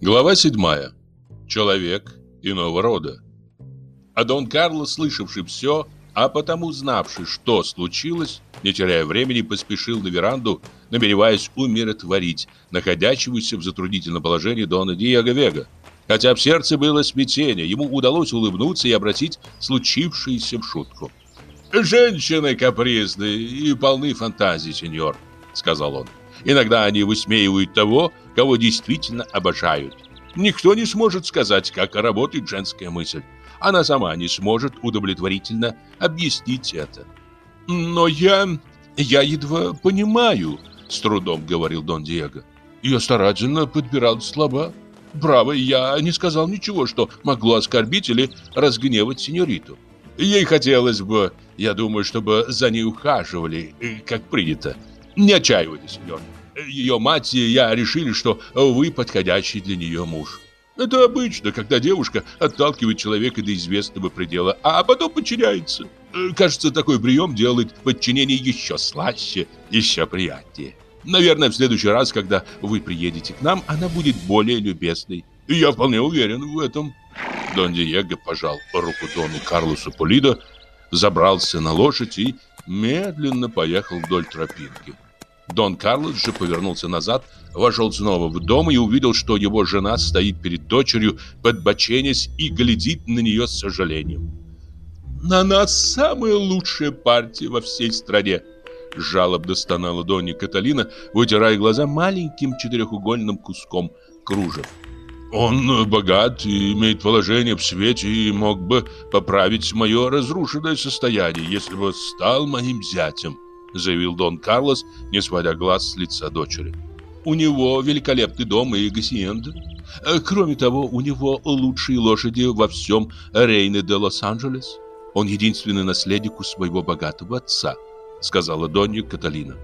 Глава 7. Человек иного рода. А Дон Карло, слышавший все, а потому знавший, что случилось, не теряя времени, поспешил на веранду, намереваясь умиротворить находящегося в затруднительном положении Дона Диего Вега. Хотя в сердце было смятение, ему удалось улыбнуться и обратить случившееся в шутку. «Женщины капризны и полны фантазии, сеньор», — сказал он. «Иногда они высмеивают того, кого действительно обожают. Никто не сможет сказать, как работает женская мысль. Она сама не сможет удовлетворительно объяснить это». «Но я... я едва понимаю», — с трудом говорил Дон Диего. «Я старательно подбирал слова». Право, я не сказал ничего, что могло оскорбить или разгневать сеньориту. Ей хотелось бы, я думаю, чтобы за ней ухаживали, э, как принято. Не отчаивайтесь, сеньор. Ее мать и я решили, что вы подходящий для нее муж. Это обычно, когда девушка отталкивает человека до известного предела, а потом подчиняется. Кажется, такой прием делает подчинение еще слаще, еще приятнее. Наверное, в следующий раз, когда вы приедете к нам, она будет более любезной. Я вполне уверен в этом. Дон Диего пожал руку Дону Карлосу Полидо, забрался на лошадь и медленно поехал вдоль тропинки. Дон Карлос же повернулся назад, вошел снова в дом и увидел, что его жена стоит перед дочерью, подбоченясь и глядит на нее с сожалением. «На нас самая лучшая партия во всей стране», Жалобно стонала Донни Каталина, вытирая глаза маленьким четырехугольным куском кружев. Он богат и имеет положение в свете и мог бы поправить мое разрушенное состояние, если бы стал моим зятем, заявил Дон Карлос, не сводя глаз с лица дочери. У него великолепный дом и гасиенда. Кроме того, у него лучшие лошади во всем Рейне де Лос-Анджелес. Он единственный наследник у своего богатого отца сказала Донья Каталина.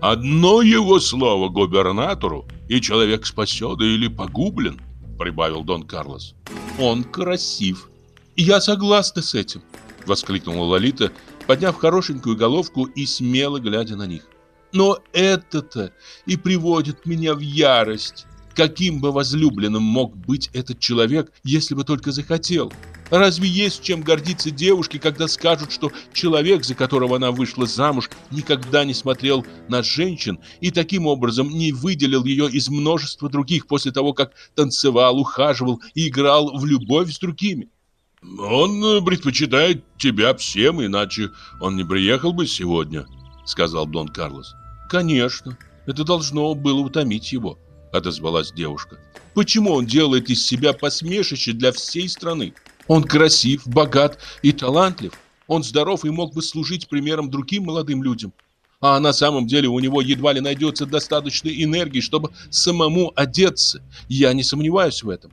Одно его слово губернатору, и человек спасен или погублен, прибавил Дон Карлос. Он красив. Я согласна с этим, воскликнула Лолита, подняв хорошенькую головку и смело глядя на них. Но это-то и приводит меня в ярость. Каким бы возлюбленным мог быть этот человек, если бы только захотел? Разве есть чем гордиться девушке, когда скажут, что человек, за которого она вышла замуж, никогда не смотрел на женщин и таким образом не выделил ее из множества других после того, как танцевал, ухаживал и играл в любовь с другими? «Он предпочитает тебя всем, иначе он не приехал бы сегодня», — сказал Дон Карлос. «Конечно, это должно было утомить его», — отозвалась девушка. «Почему он делает из себя посмешище для всей страны?» Он красив, богат и талантлив. Он здоров и мог бы служить примером другим молодым людям. А на самом деле у него едва ли найдется достаточно энергии, чтобы самому одеться. Я не сомневаюсь в этом.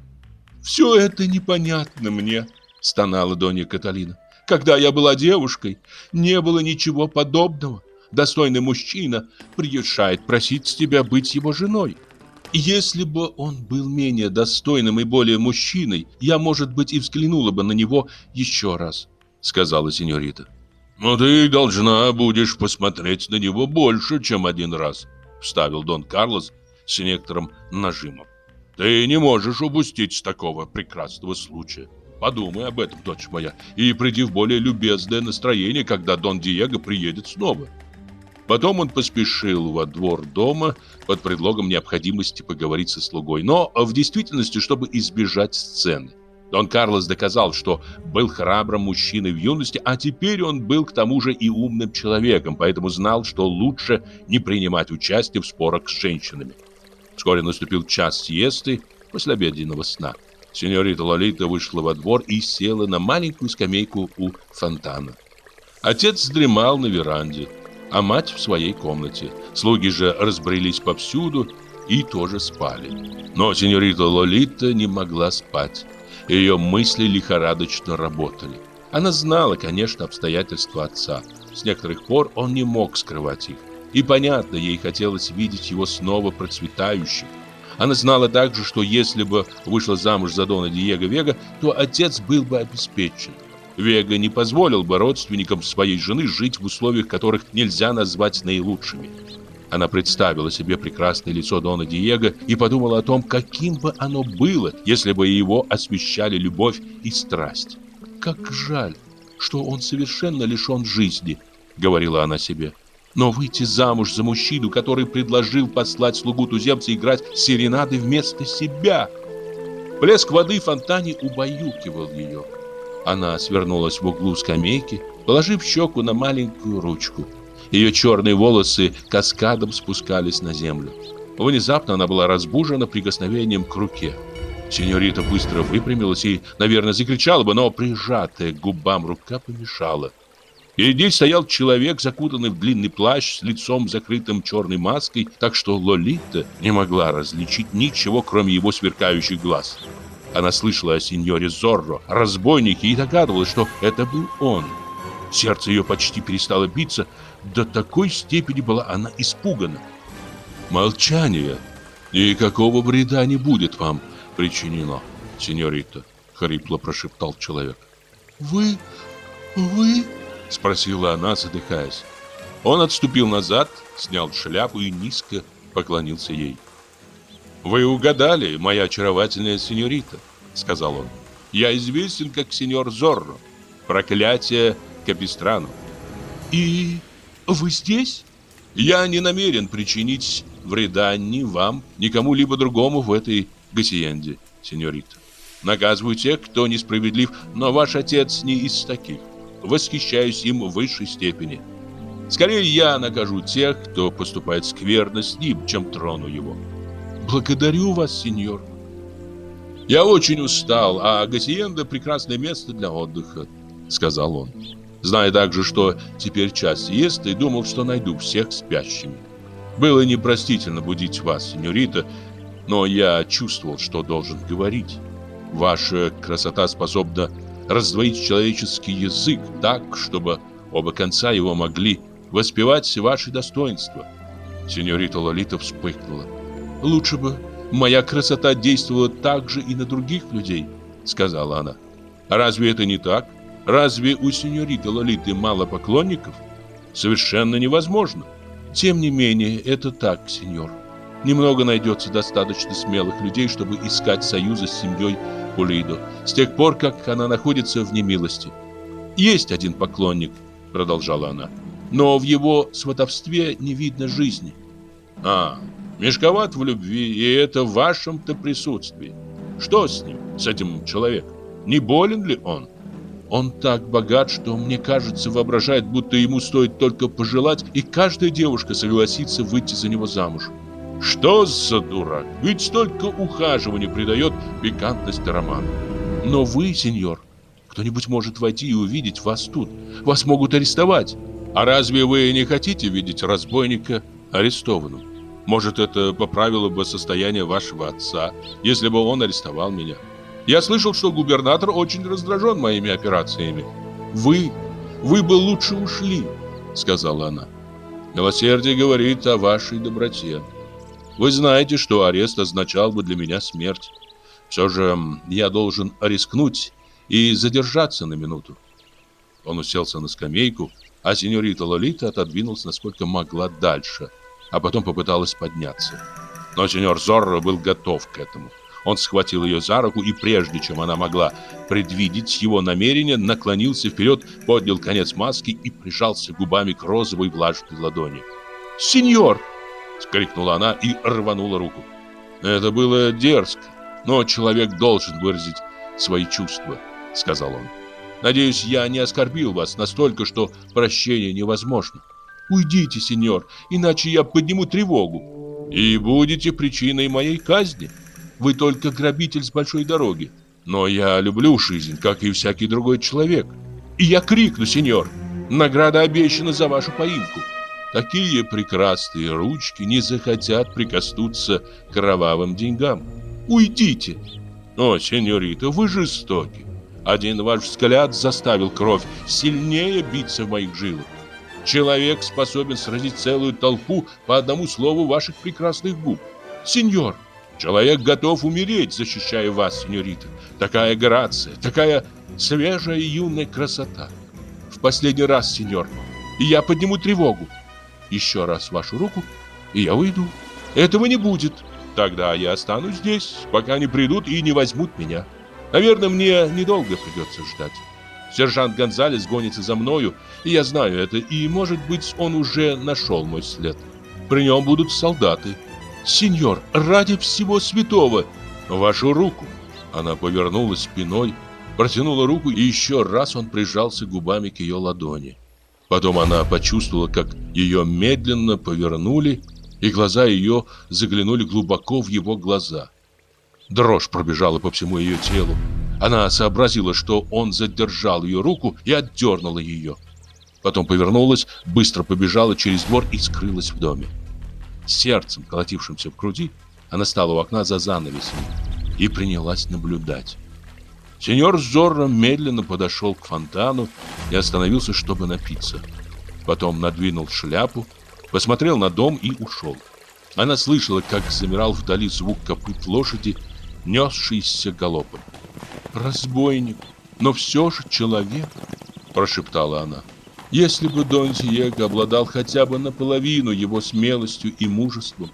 «Все это непонятно мне», — стонала Донья Каталина. «Когда я была девушкой, не было ничего подобного. Достойный мужчина приезжает просить тебя быть его женой. Если бы он был менее достойным и более мужчиной, я, может быть, и взглянула бы на него еще раз, сказала сеньорита. Но ты должна будешь посмотреть на него больше, чем один раз, вставил Дон Карлос с некоторым нажимом. Ты не можешь упустить такого прекрасного случая. Подумай об этом, дочь моя, и приди в более любезное настроение, когда Дон Диего приедет снова. Потом он поспешил во двор дома под предлогом необходимости поговорить со слугой, но в действительности, чтобы избежать сцены. Дон Карлос доказал, что был храбрым мужчиной в юности, а теперь он был к тому же и умным человеком, поэтому знал, что лучше не принимать участие в спорах с женщинами. Вскоре наступил час сиесты после обеденного сна. Сеньорита Лолита вышла во двор и села на маленькую скамейку у фонтана. Отец дремал на веранде а мать в своей комнате. Слуги же разбрелись повсюду и тоже спали. Но сеньорита Лолита не могла спать. Ее мысли лихорадочно работали. Она знала, конечно, обстоятельства отца. С некоторых пор он не мог скрывать их. И понятно, ей хотелось видеть его снова процветающим. Она знала также, что если бы вышла замуж за Дона Диего Вега, то отец был бы обеспечен. Вега не позволил бы родственникам своей жены жить в условиях, которых нельзя назвать наилучшими. Она представила себе прекрасное лицо Дона Диего и подумала о том, каким бы оно было, если бы его освещали любовь и страсть. «Как жаль, что он совершенно лишен жизни», — говорила она себе. «Но выйти замуж за мужчину, который предложил послать слугу туземца играть серенады вместо себя...» Плеск воды в фонтане убаюкивал ее. Она свернулась в углу скамейки, положив щеку на маленькую ручку. Ее черные волосы каскадом спускались на землю. Внезапно она была разбужена прикосновением к руке. Сеньорита быстро выпрямилась и, наверное, закричала бы, но прижатая к губам рука помешала. Перед ней стоял человек, закутанный в длинный плащ с лицом закрытым черной маской, так что Лолита не могла различить ничего, кроме его сверкающих глаз. Она слышала о сеньоре Зорро, разбойнике, и догадывалась, что это был он. Сердце ее почти перестало биться, до такой степени была она испугана. «Молчание! Никакого вреда не будет вам причинено, сеньорита!» — хрипло прошептал человек. «Вы... вы...» — спросила она, задыхаясь. Он отступил назад, снял шляпу и низко поклонился ей. «Вы угадали, моя очаровательная сеньорита», — сказал он. «Я известен как сеньор Зорро, проклятие Капистрану». «И вы здесь? Я не намерен причинить вреда ни вам, ни кому-либо другому в этой гасиенде, сеньорита. Наказываю тех, кто несправедлив, но ваш отец не из таких. Восхищаюсь им в высшей степени. Скорее я накажу тех, кто поступает скверно с ним, чем трону его. Благодарю вас, сеньор. Я очень устал, а гасиенда прекрасное место для отдыха, сказал он зная также, что теперь час ест, и думал, что найду всех спящими. Было непростительно будить вас, сеньорита, но я чувствовал, что должен говорить. Ваша красота способна раздвоить человеческий язык так, чтобы оба конца его могли воспевать ваши достоинства. Сеньорита Лолита вспыхнула. Лучше бы моя красота действовала так же и на других людей, сказала она. Разве это не так? Разве у сеньориты Лолиты мало поклонников? Совершенно невозможно. Тем не менее, это так, сеньор. Немного найдется достаточно смелых людей, чтобы искать союза с семьей Пулидо, с тех пор, как она находится в немилости. Есть один поклонник, продолжала она, но в его сватовстве не видно жизни. А, мешковат в любви, и это в вашем-то присутствии. Что с ним, с этим человеком? Не болен ли он? Он так богат, что, мне кажется, воображает, будто ему стоит только пожелать, и каждая девушка согласится выйти за него замуж. Что за дурак? Ведь столько ухаживания придает пикантность роману. Но вы, сеньор, кто-нибудь может войти и увидеть вас тут. Вас могут арестовать. А разве вы не хотите видеть разбойника арестованным? Может, это поправило бы состояние вашего отца, если бы он арестовал меня? Я слышал, что губернатор очень раздражен моими операциями. Вы, вы бы лучше ушли, сказала она. Милосердие говорит о вашей доброте. Вы знаете, что арест означал бы для меня смерть. Все же я должен рискнуть и задержаться на минуту. Он уселся на скамейку, а сеньорита Лолита отодвинулась насколько могла дальше, а потом попыталась подняться. Но сеньор Зорро был готов к этому. Он схватил ее за руку и прежде чем она могла предвидеть его намерение, наклонился вперед, поднял конец маски и прижался губами к розовой влажной ладони. «Сеньор!» — скрикнула она и рванула руку. «Это было дерзко, но человек должен выразить свои чувства», — сказал он. «Надеюсь, я не оскорбил вас настолько, что прощение невозможно». «Уйдите, сеньор, иначе я подниму тревогу». «И будете причиной моей казни». Вы только грабитель с большой дороги. Но я люблю жизнь, как и всякий другой человек. И я крикну, сеньор, награда обещана за вашу поимку. Такие прекрасные ручки не захотят прикоснуться к кровавым деньгам. Уйдите. О, сеньорита, вы жестоки. Один ваш взгляд заставил кровь сильнее биться в моих жилах. Человек способен сразить целую толпу по одному слову ваших прекрасных губ. Сеньор, Человек готов умереть, защищая вас, сеньорита. Такая грация, такая свежая и юная красота. В последний раз, сеньор, я подниму тревогу. Еще раз вашу руку, и я уйду. Этого не будет. Тогда я останусь здесь, пока они придут и не возьмут меня. Наверное, мне недолго придется ждать. Сержант Гонзалес гонится за мною, и я знаю это, и, может быть, он уже нашел мой след. При нем будут солдаты. Сеньор, ради всего святого, вашу руку. Она повернулась спиной, протянула руку, и еще раз он прижался губами к ее ладони. Потом она почувствовала, как ее медленно повернули, и глаза ее заглянули глубоко в его глаза. Дрожь пробежала по всему ее телу. Она сообразила, что он задержал ее руку и отдернула ее. Потом повернулась, быстро побежала через двор и скрылась в доме. Сердцем, колотившимся в груди, она стала у окна за занавесом и принялась наблюдать. Сеньор Зорро медленно подошел к фонтану и остановился, чтобы напиться. Потом надвинул шляпу, посмотрел на дом и ушел. Она слышала, как замирал вдали звук копыт лошади, несшийся галопом. «Разбойник, но все же человек», – прошептала она. «Если бы Дон Диего обладал хотя бы наполовину его смелостью и мужеством,